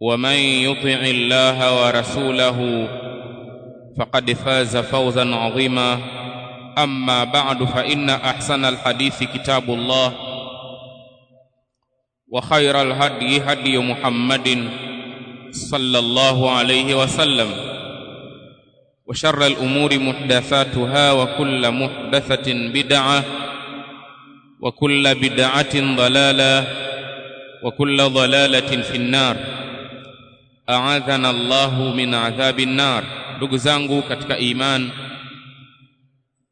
ومن يطع الله ورسوله فقد فاز فوزا عظيما. أما بعد فإن أحسن الحديث كتاب الله وخير الهدي هدي محمد صلى الله عليه وسلم. وشر الأمور محدثاتها وكل محدثة بدعة وكل بدعة ضلالة وكل ضلالة في النار. Aadhana Allahu min adhabi nnar. Ndugu zangu katika iman,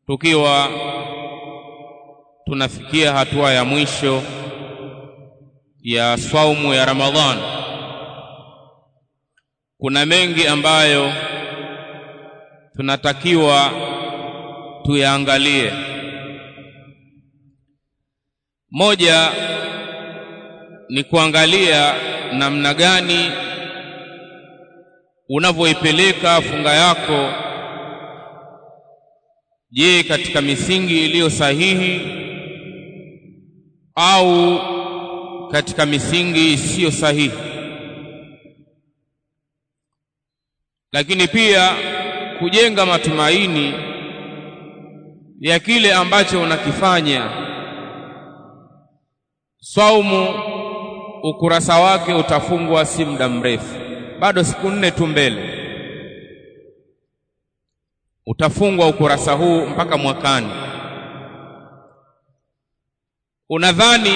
tukiwa tunafikia hatua ya mwisho ya saumu ya Ramadhan, kuna mengi ambayo tunatakiwa tuyaangalie. Moja ni kuangalia namna gani unavyoipeleka funga yako je katika misingi iliyo sahihi? Au katika misingi isiyo sahihi? Lakini pia kujenga matumaini ya kile ambacho unakifanya. Saumu ukurasa wake utafungwa si muda mrefu bado siku nne tu mbele utafungwa ukurasa huu mpaka mwakani. Unadhani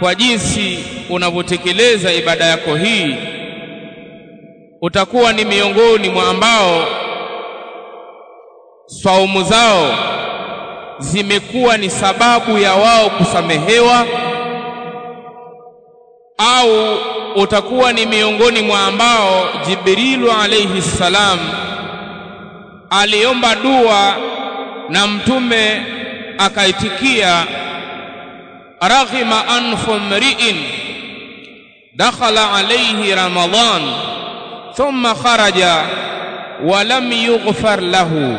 kwa jinsi unavyotekeleza ibada yako hii utakuwa ni miongoni mwa ambao swaumu zao zimekuwa ni sababu ya wao kusamehewa au utakuwa ni miongoni mwa ambao Jibrilu alayhi salam aliomba dua na mtume akaitikia, raghima anfu mri'in dakhala alayhi ramadan thumma kharaja wa lam yughfar lahu.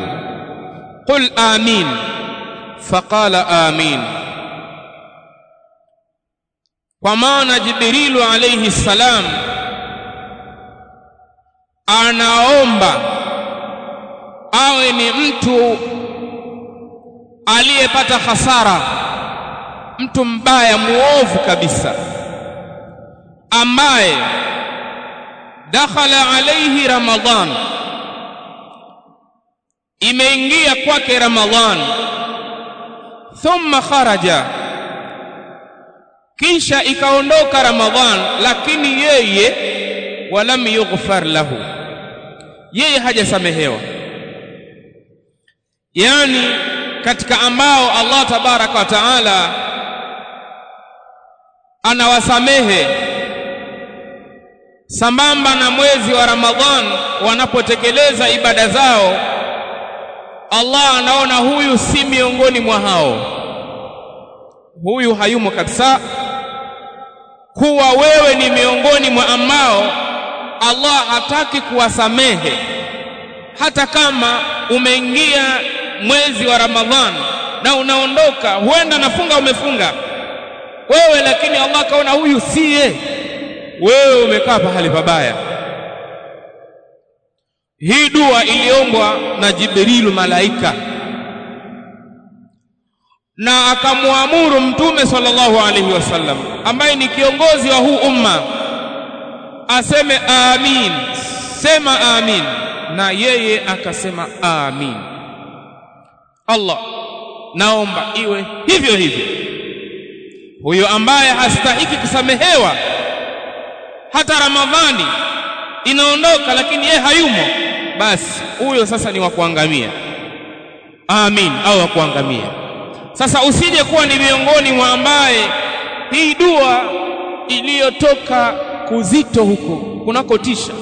Qul amin. Faqala amin kwa maana Jibrilu alayhi salam anaomba awe ni mtu aliyepata hasara, mtu mbaya muovu kabisa, ambaye dakhala alayhi Ramadhan, imeingia kwake Ramadhan, thumma kharaja kisha ikaondoka Ramadhan, lakini yeye walam yughfar lahu, yeye hajasamehewa. Yani katika ambao Allah tabaraka wa taala anawasamehe sambamba na mwezi wa Ramadhan wanapotekeleza ibada zao, Allah anaona huyu si miongoni mwa hao, huyu hayumo kabisa kuwa wewe ni miongoni mwa ambao Allah hataki kuwasamehe. Hata kama umeingia mwezi wa Ramadhani na unaondoka, huenda nafunga umefunga. Wewe, lakini Allah kaona huyu siye. Wewe, umekaa pahali pabaya. Hii dua iliombwa na Jibrilu malaika, na akamwamuru Mtume sallallahu alaihi wasallam ambaye ni kiongozi wa huu umma aseme amin, sema amin, na yeye akasema amin. Allah, naomba iwe hivyo hivyo. Huyo ambaye hastahiki kusamehewa, hata Ramadhani inaondoka, lakini yeye hayumo, basi huyo sasa ni wa kuangamia. Amin, au wa kuangamia. Sasa usije kuwa ni miongoni mwa ambaye hii dua iliyotoka kuzito huko kunakotisha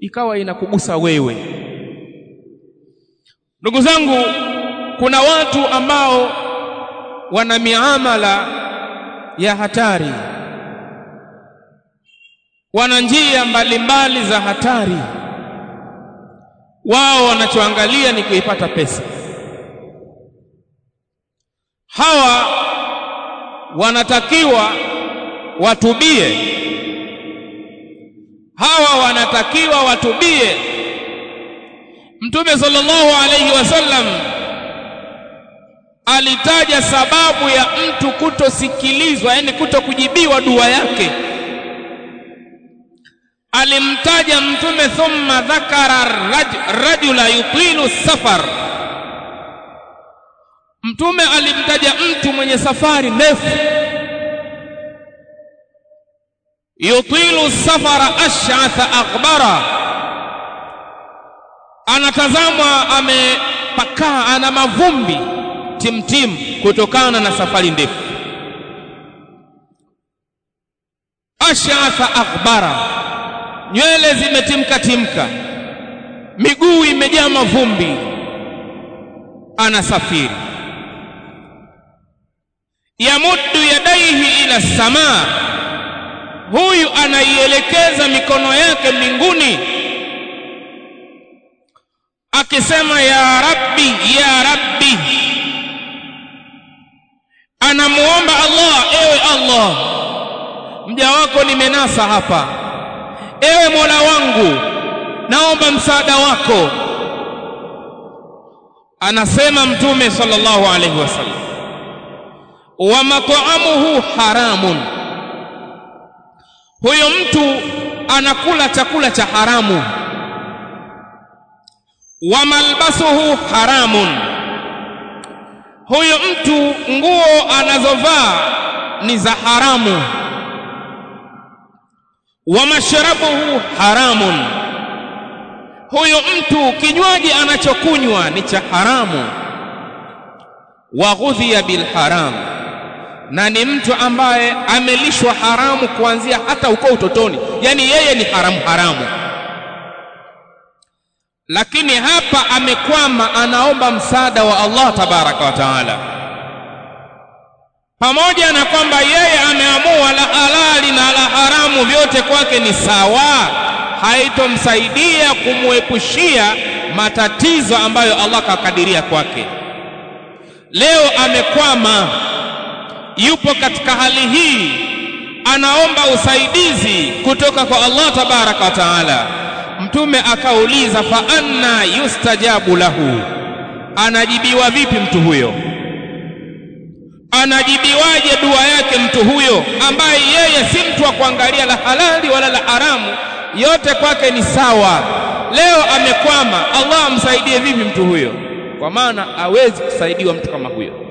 ikawa inakugusa wewe. Ndugu zangu, kuna watu ambao wana miamala ya hatari, wana njia mbalimbali za hatari. Wao wanachoangalia ni kuipata pesa. Hawa wanatakiwa watubie, hawa wanatakiwa watubie. Mtume sallallahu alayhi wasallam alitaja sababu ya mtu kutosikilizwa, yani kutokujibiwa dua yake. Alimtaja Mtume, thumma dhakara rajula yutilu safar. Mtume alimtaja mtu mwenye safari ndefu, yutilu safara ash'atha akhbara, anatazamwa amepakaa, ana mavumbi timtim kutokana na safari ndefu. Ash'atha akhbara, nywele zimetimka timka, miguu imejaa mavumbi, anasafiri. Yamuddu yadaihi ila samaa, huyu anaielekeza mikono yake mbinguni akisema ya rabbi ya rabbi. Anamuomba Allah, ewe Allah, mja wako nimenasa hapa, ewe Mola wangu, naomba msaada wako. Anasema Mtume sallallahu alaihi wasallam, wa mat'amuhu haramun, huyo mtu anakula chakula cha haramu. Wa malbasuhu haramun huyo mtu nguo anazovaa ni za haramu. Wa mashrabuhu haramun, huyo mtu kinywaji anachokunywa ni cha haramu. Wa ghudhiya bil haram, na ni mtu ambaye amelishwa haramu kuanzia hata uko utotoni, yani yeye ni haramu haramu. Lakini hapa amekwama, anaomba msaada wa Allah tabaraka wa taala, pamoja na kwamba yeye ameamua la halali na la haramu vyote kwake ni sawa, haitomsaidia kumwepushia matatizo ambayo Allah kakadiria kwake. Leo amekwama, yupo katika hali hii, anaomba usaidizi kutoka kwa Allah tabaraka wa taala. Mtume akauliza, fa anna yustajabu lahu, anajibiwa vipi mtu huyo? Anajibiwaje dua yake mtu huyo ambaye yeye si mtu wa kuangalia la halali wala la haramu, yote kwake ni sawa? Leo amekwama, Allah amsaidie vipi mtu huyo? Kwa maana hawezi kusaidiwa mtu kama huyo.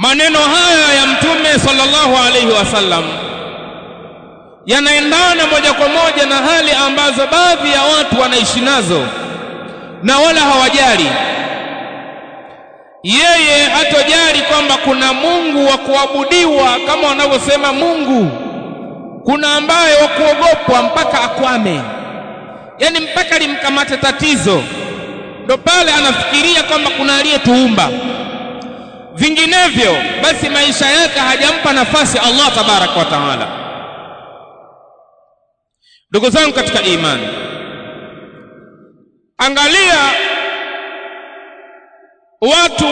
Maneno haya ya Mtume sallallahu alaihi wasallam yanaendana moja kwa moja na hali ambazo baadhi ya watu wanaishi nazo na wala hawajali. Yeye hatojali kwamba kuna Mungu wa kuabudiwa kama wanavyosema Mungu, kuna ambaye wa kuogopwa mpaka akwame, yani mpaka limkamate tatizo, ndo pale anafikiria kwamba kuna aliyetuumba. Vinginevyo basi maisha yake hajampa nafasi Allah tabarak wa taala. Ndugu zangu katika imani angalia watu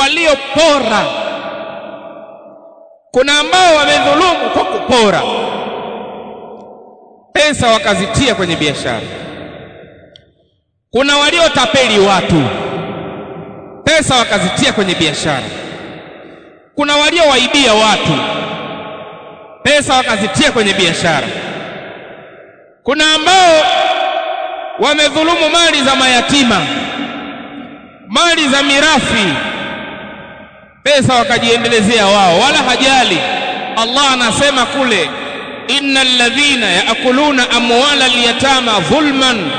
waliopora. Kuna ambao wamedhulumu kwa kupora. Pesa wakazitia kwenye biashara. Kuna waliotapeli watu pesa wakazitia kwenye biashara. Kuna waliowaibia watu pesa wakazitia kwenye biashara. Kuna ambao wamedhulumu mali za mayatima mali za mirathi. Pesa wakajiendelezea wao wala hajali. Allah anasema kule innal ladhina yaakuluna amwala alyatama dhulman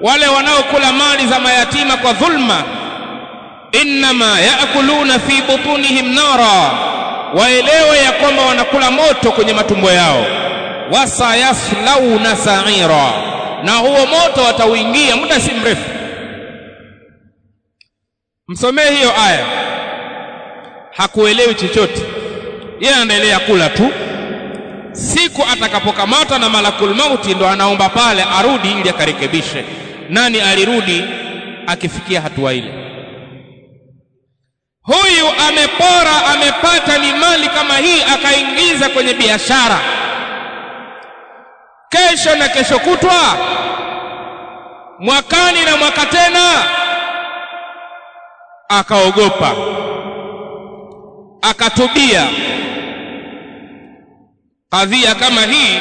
wale wanaokula mali za mayatima kwa dhulma innama yaakuluna fi butunihim nara waelewe ya kwamba wanakula moto kwenye matumbo yao. Wasayaslauna sa'ira na huo moto watauingia muda si mrefu. Msomee hiyo aya. Hakuelewi chochote. Yeye anaendelea kula tu. Siku atakapokamatwa na malakul mauti ndo anaomba pale arudi ili akarekebishe. Nani alirudi? Akifikia hatua ile huyu amepora amepata ni mali kama hii akaingiza kwenye biashara. Kesho na kesho kutwa mwakani na mwaka tena akaogopa akatubia. Kadhia kama hii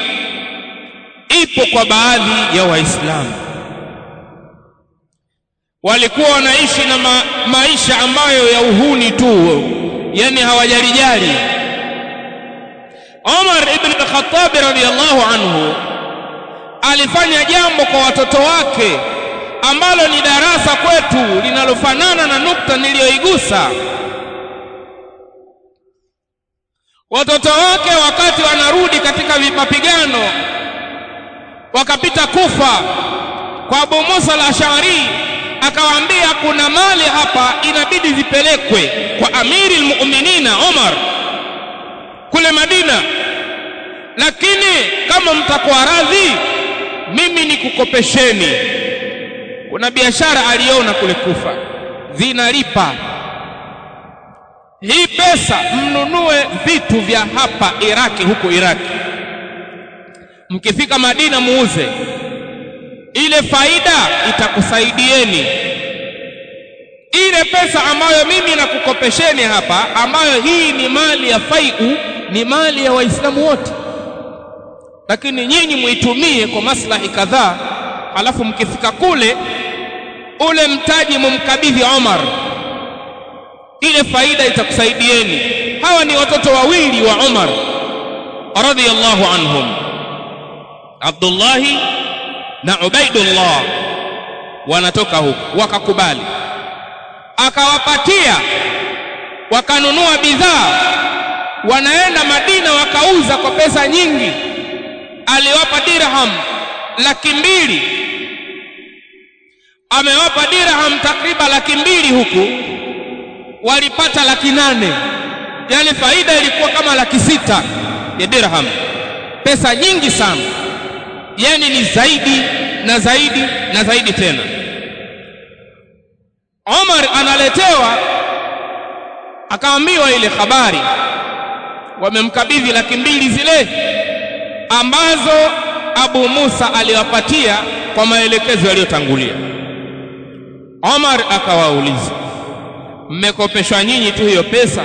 ipo kwa baadhi ya waislamu walikuwa wanaishi na ma maisha ambayo ya uhuni tu yani hawajalijali. Omar ibn al-Khattab radiyallahu anhu alifanya jambo kwa watoto wake ambalo ni darasa kwetu linalofanana na nukta niliyoigusa. Watoto wake wakati wanarudi katika mapigano wakapita Kufa kwa Abu Musa al-Ash'ari akawaambia kuna mali hapa inabidi zipelekwe kwa amiri almu'minina Omar kule Madina. Lakini kama mtakuwa radhi mimi nikukopesheni. Kuna biashara aliona kule Kufa zinalipa. Hii pesa mnunue vitu vya hapa Iraki huko Iraki. Mkifika Madina muuze ile faida itakusaidieni. Ile pesa ambayo mimi nakukopesheni hapa ambayo hii ni mali ya faiu ni mali ya waislamu wote. Lakini nyinyi muitumie kwa maslahi kadhaa alafu mkifika kule ule mtaji mumkabidhi Omar. Ile faida itakusaidieni. Hawa ni watoto wawili wa Omar radhiyallahu anhum. Abdullahi na Ubaidullah wanatoka huko wakakubali. Akawapatia wakanunua bidhaa wanaenda Madina wakauza kwa pesa nyingi. Aliwapa dirham laki mbili. Amewapa dirham takriban laki mbili huku walipata laki nane. Yani faida ilikuwa kama laki sita ya dirham. Pesa nyingi sana yani ni zaidi na zaidi na zaidi tena. Omar analetewa akaambiwa ile habari. Wamemkabidhi laki mbili zile ambazo Abu Musa aliwapatia kwa maelekezo yaliyotangulia. Omar akawauliza mmekopeshwa nyinyi tu hiyo pesa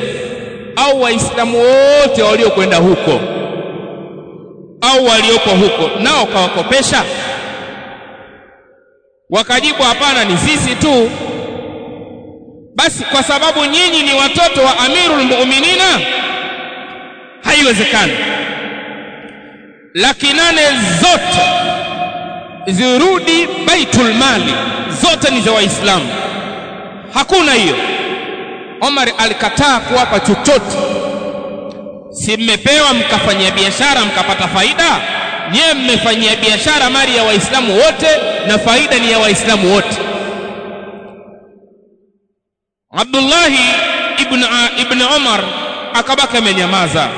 au waislamu wote waliokwenda huko au walioko huko nao kawakopesha wakajibu hapana ni sisi tu. Basi kwa sababu nyinyi ni watoto wa amirul mu'minina haiwezekani. Laki nane zote zirudi baitul mali zote ni za waislamu. Hakuna hiyo. Omar alikataa kuwapa chochote si mmepewa mkafanyia biashara mkapata faida? Nyewe mmefanyia biashara mali ya waislamu wote na faida ni ya waislamu wote. Abdullahi ibn, ibn Umar akabaki amenyamaza.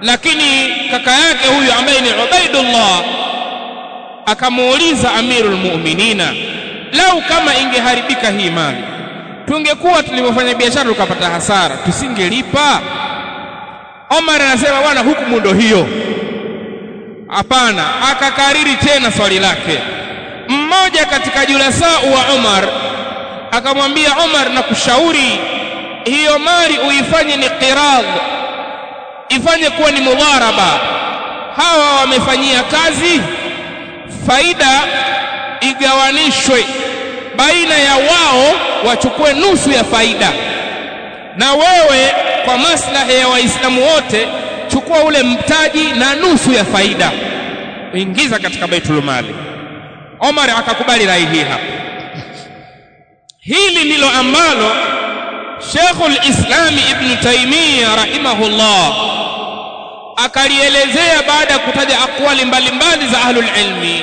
Lakini kaka yake huyu ambaye ni Ubaidullah akamuuliza Amirul Mu'minina lau kama ingeharibika hii mali tungekuwa tulivyofanya biashara tukapata hasara tusingelipa Omar anasema bwana hukumu ndo hiyo. Hapana akakariri tena swali lake. Mmoja katika julasau wa Omar akamwambia Omar, na kushauri hiyo mali uifanye ni qirad, ifanye kuwa ni mudharaba. Hawa wamefanyia kazi faida igawanishwe. Baina ya wao wachukue nusu ya faida na wewe kwa maslahi ya waislamu wote chukua ule mtaji na nusu ya faida. Ingiza katika baitul mali Omar akakubali rai hii hapa. Hili ndilo ambalo Sheikhul Islam Ibn Taymiyyah rahimahullah akalielezea baada ya kutaja akwali mbalimbali za ahlul ilmi.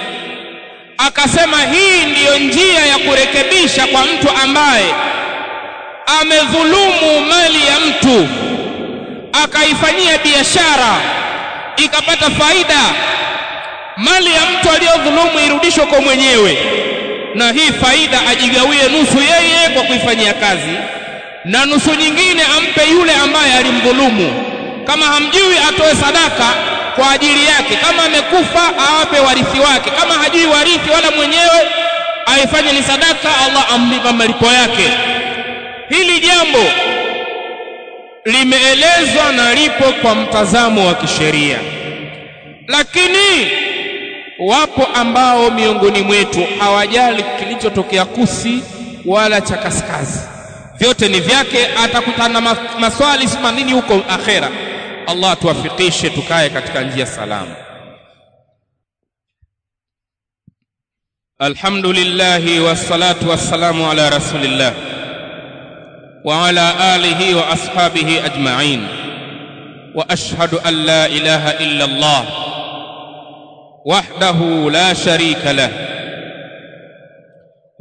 Akasema hii ndiyo njia ya kurekebisha kwa mtu ambaye amedhulumu mali ya mtu akaifanyia biashara ikapata faida mali ya mtu aliyodhulumu irudishwe kwa mwenyewe na hii faida ajigawie nusu yeye kwa kuifanyia kazi na nusu nyingine ampe yule ambaye alimdhulumu. Kama hamjui atoe sadaka kwa ajili yake kama amekufa awape warithi wake kama hajui warithi wala mwenyewe aifanye ni sadaka Allah amlipa malipo yake hili jambo limeelezwa na lipo kwa mtazamo wa kisheria. Lakini wapo ambao miongoni mwetu hawajali kilichotokea kusi wala cha kaskazi. Vyote ni vyake atakutana na maswali sima nini huko akhera. Allah tuwafikishe tukae katika njia salama. Alhamdulillah wassalatu wassalamu ala rasulillah wa ala alihi wa ashabihi ajma'in wa ashhadu an la ilaha illa Allah wahdahu la sharika lah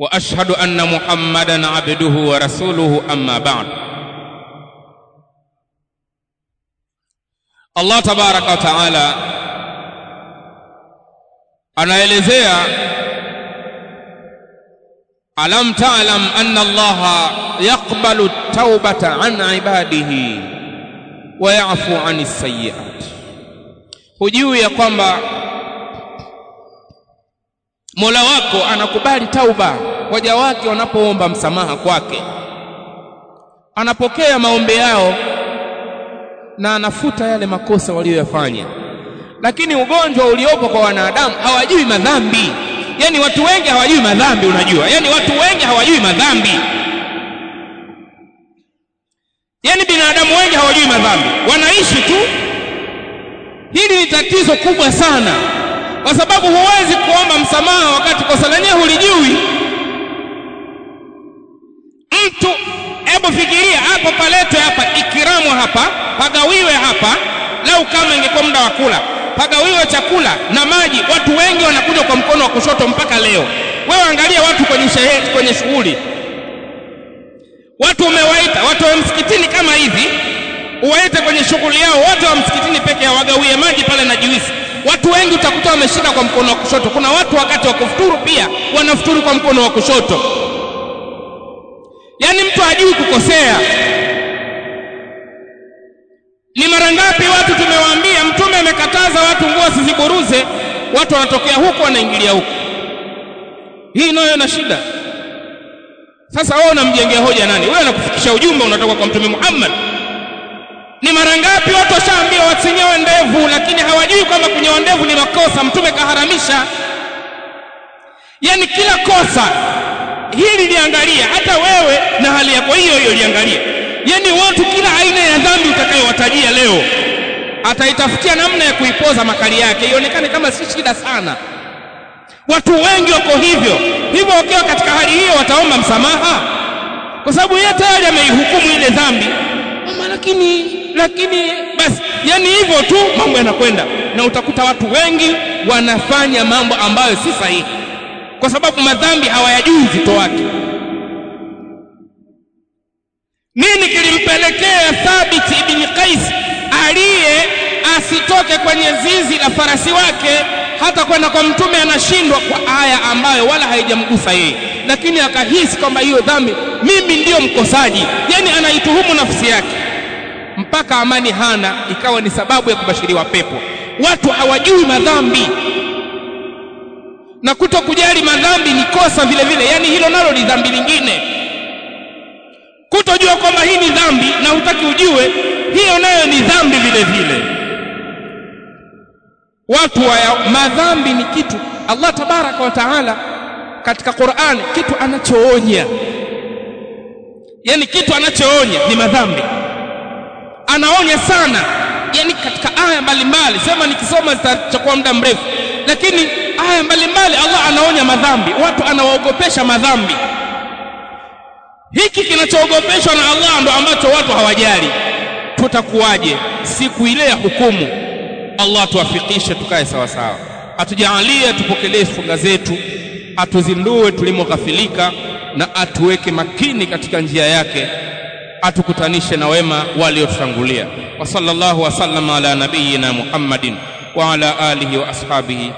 wa ashhadu anna Muhammadan abduhu wa rasuluhu amma ba'd Allah tabaraka wa taala anaelezea alam ta'lam anna allaha yaqbalu at-taubata an ibadihi wa ya'fu an sayyi'at hujui ya kwamba Mola wako anakubali tauba waja wake wanapoomba msamaha kwake. Anapokea maombi yao na anafuta yale makosa waliyoyafanya. Lakini ugonjwa uliopo kwa wanadamu hawajui madhambi yani watu wengi hawajui madhambi unajua. Yani watu wengi hawajui madhambi. Yani binadamu wengi hawajui madhambi. Wanaishi tu. Hili ni tatizo kubwa sana. Kwa sababu huwezi kuomba msamaha wakati kosa lenyewe hulijui. Mtu hebu fikiria hapo paletwe hapa ikiramu hapa pagawiwe hapa lau kama ingekuwa muda wa kula pagawiwe chakula na maji watu wengi wanakuja kwa mkono wa kushoto mpaka leo. Wewe angalia watu kwenye sherehe kwenye shughuli. Watu umewaita watu wa msikitini kama hivi uwaite kwenye shughuli yao wote wa msikitini peke yao wagawie maji pale na juisi. Watu wengi utakuta wameshika kwa mkono wa kushoto. Kuna watu wakati wa kufuturu pia wanafuturu kwa mkono wa kushoto. Yaani mtu hajui kukosea ngapi watu tumewaambia mtume amekataza watu nguo wasiziburuze watu wanatokea huko wanaingilia huko. Hii nayo ina shida. Sasa wewe unamjengea hoja nani? Wewe anakufikisha ujumbe unatoka kwa mtume Muhammad. Ni mara ngapi watu washaambiwa wasinyoe ndevu lakini hawajui kwamba kunyoa ndevu ni makosa? Mtume kaharamisha. Yani kila kosa hili liangalia hata wewe na hali yako hiyo hiyo liangalia yaani watu kila aina ya dhambi utakayowatajia leo ataitafutia namna ya kuipoza makali yake ionekane kama si shida sana. Watu wengi wako hivyo. Hivyo wakiwa katika hali hiyo wataomba msamaha. Kwa sababu yeye tayari ameihukumu ile dhambi. Mama lakini lakini basi yani hivyo tu mambo yanakwenda. Na utakuta watu wengi wanafanya mambo ambayo si sahihi. Kwa sababu madhambi hawayajui uzito wake nini kilimpelekea Thabit ibn Qais aliye asitoke kwenye zizi la farasi wake hata kwenda kwa mtume anashindwa kwa aya ambayo wala haijamgusa yeye. Lakini akahisi kwamba hiyo dhambi mimi ndiyo mkosaji. Yani anaituhumu nafsi yake. Mpaka amani hana ikawa ni sababu ya kubashiriwa pepo. Watu hawajui madhambi. Na kuto kujali madhambi ni kosa vile vile. Yani hilo nalo ni dhambi lingine kutojua kwamba hii ni dhambi na hutaki ujue hiyo nayo ni dhambi vile vile. Watu wa madhambi ni kitu Allah tabaraka wa taala katika Qur'an kitu anachoonya. Yani kitu anachoonya ni madhambi. Anaonya sana yani katika aya mbalimbali sema nikisoma zitachukua muda mrefu lakini aya mbalimbali Allah anaonya madhambi. Watu anawaogopesha madhambi hiki kinachoogopeshwa na Allah ndo ambacho watu hawajali. Tutakuwaje? Siku ile ya hukumu. Allah tuwafikishe tukae sawa sawa atujalie tupokelee funga zetu. Atuzindue tulimoghafilika na atuweke makini katika njia yake. Atukutanishe na wema waliotutangulia. Wa sallallahu wasallama ala nabiyina muhammadin wa ala alihi wa ashabihi